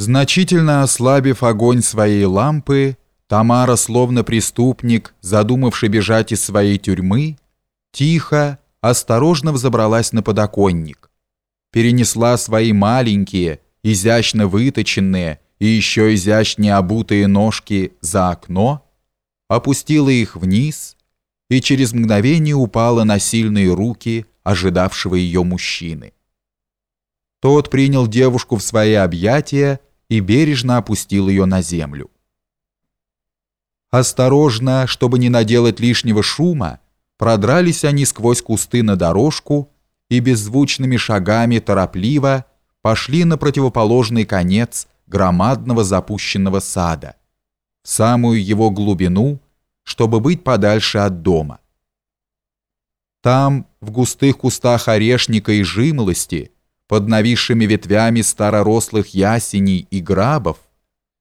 Значительно ослабив огонь своей лампы, Тамара, словно преступник, задумавший бежать из своей тюрьмы, тихо, осторожно взобралась на подоконник, перенесла свои маленькие, изящно выточенные и еще изящнее обутые ножки за окно, опустила их вниз и через мгновение упала на сильные руки ожидавшего ее мужчины. Тот принял девушку в свои объятия и бережно опустил ее на землю. Осторожно, чтобы не наделать лишнего шума, продрались они сквозь кусты на дорожку и беззвучными шагами торопливо пошли на противоположный конец громадного запущенного сада, в самую его глубину, чтобы быть подальше от дома. Там, в густых кустах орешника и жимолости, под нависшими ветвями старорослых ясеней и грабов,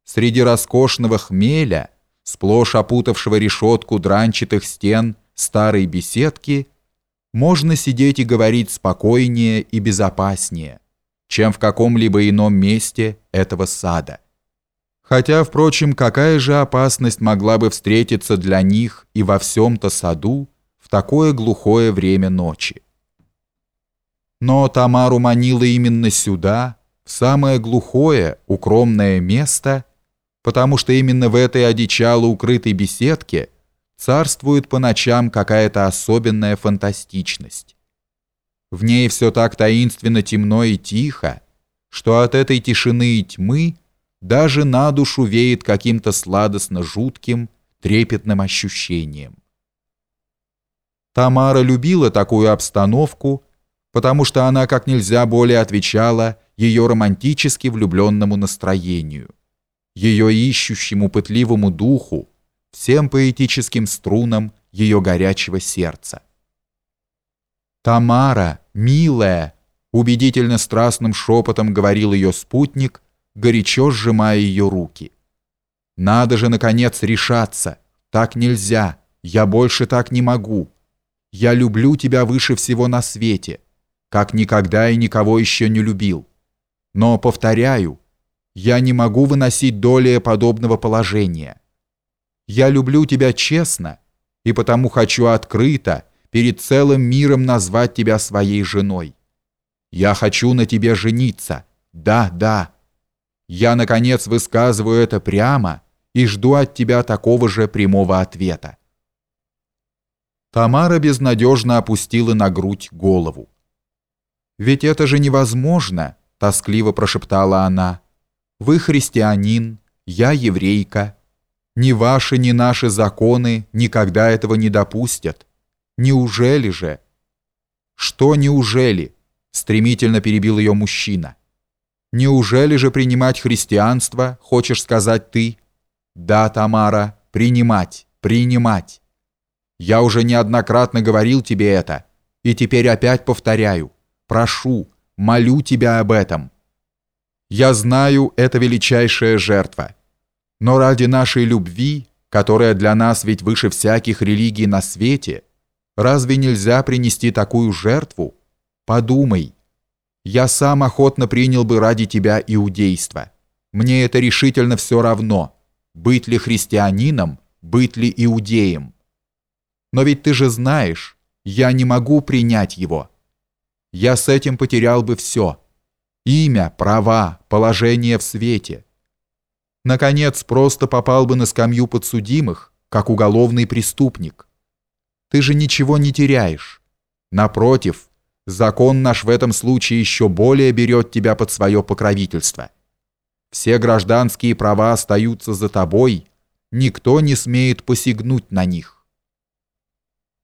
среди роскошного хмеля, сплошь опутавшего решетку дранчатых стен старой беседки, можно сидеть и говорить спокойнее и безопаснее, чем в каком-либо ином месте этого сада. Хотя, впрочем, какая же опасность могла бы встретиться для них и во всем-то саду в такое глухое время ночи? Но Тамару манило именно сюда, в самое глухое, укромное место, потому что именно в этой одичало укрытой беседке царствует по ночам какая-то особенная фантастичность. В ней все так таинственно темно и тихо, что от этой тишины и тьмы даже на душу веет каким-то сладостно жутким, трепетным ощущением. Тамара любила такую обстановку, потому что она как нельзя более отвечала ее романтически влюбленному настроению, ее ищущему пытливому духу, всем поэтическим струнам ее горячего сердца. «Тамара, милая!» убедительно страстным шепотом говорил ее спутник, горячо сжимая ее руки. «Надо же, наконец, решаться! Так нельзя! Я больше так не могу! Я люблю тебя выше всего на свете!» Как никогда и никого еще не любил. Но, повторяю, я не могу выносить долее подобного положения. Я люблю тебя честно, и потому хочу открыто перед целым миром назвать тебя своей женой. Я хочу на тебе жениться. Да, да. Я, наконец, высказываю это прямо и жду от тебя такого же прямого ответа. Тамара безнадежно опустила на грудь голову. «Ведь это же невозможно!» – тоскливо прошептала она. «Вы христианин, я еврейка. Ни ваши, ни наши законы никогда этого не допустят. Неужели же?» «Что неужели?» – стремительно перебил ее мужчина. «Неужели же принимать христианство, хочешь сказать ты?» «Да, Тамара, принимать, принимать. Я уже неоднократно говорил тебе это, и теперь опять повторяю. Прошу, молю тебя об этом. Я знаю, это величайшая жертва. Но ради нашей любви, которая для нас ведь выше всяких религий на свете, разве нельзя принести такую жертву? Подумай. Я сам охотно принял бы ради тебя иудейство. Мне это решительно все равно, быть ли христианином, быть ли иудеем. Но ведь ты же знаешь, я не могу принять его я с этим потерял бы все. Имя, права, положение в свете. Наконец, просто попал бы на скамью подсудимых, как уголовный преступник. Ты же ничего не теряешь. Напротив, закон наш в этом случае еще более берет тебя под свое покровительство. Все гражданские права остаются за тобой, никто не смеет посягнуть на них.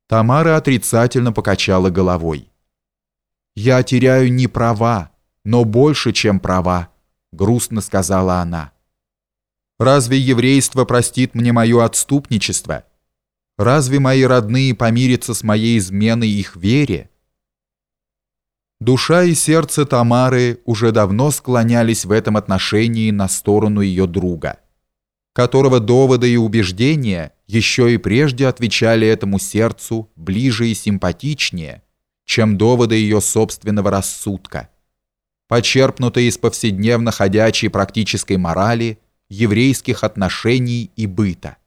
Тамара отрицательно покачала головой. «Я теряю не права, но больше, чем права», — грустно сказала она. «Разве еврейство простит мне мое отступничество? Разве мои родные помирятся с моей изменой их вере?» Душа и сердце Тамары уже давно склонялись в этом отношении на сторону ее друга, которого доводы и убеждения еще и прежде отвечали этому сердцу ближе и симпатичнее, чем доводы ее собственного рассудка. почерпнутые из повседневно ходячей практической морали, еврейских отношений и быта.